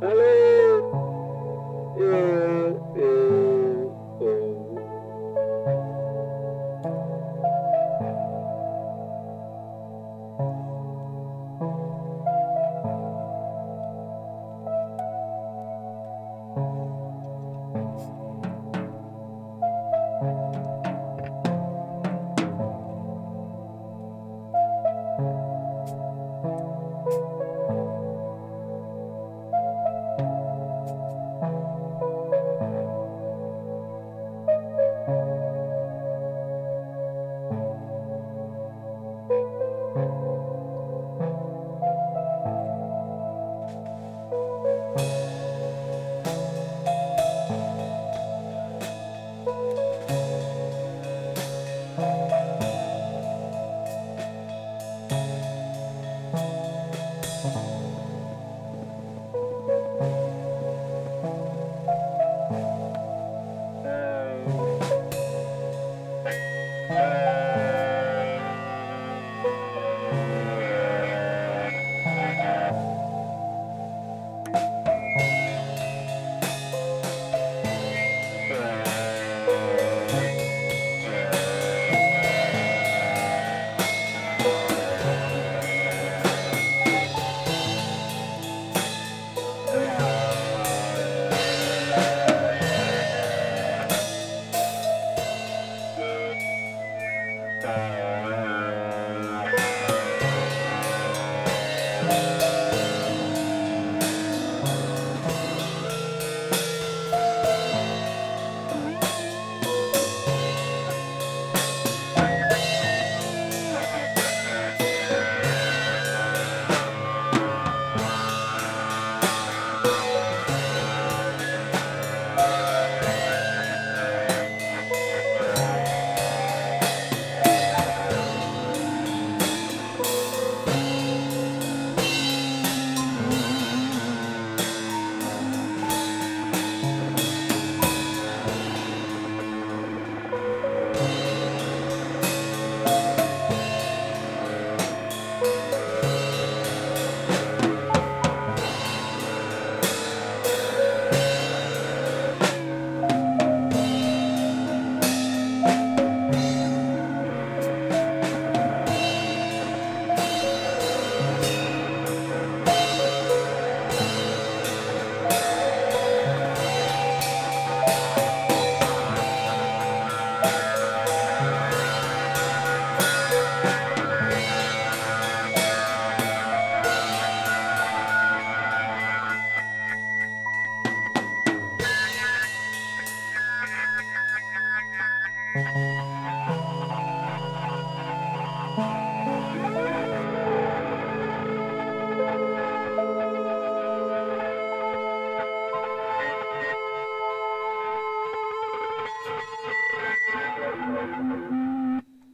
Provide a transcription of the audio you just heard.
Hello. Yeah, yeah.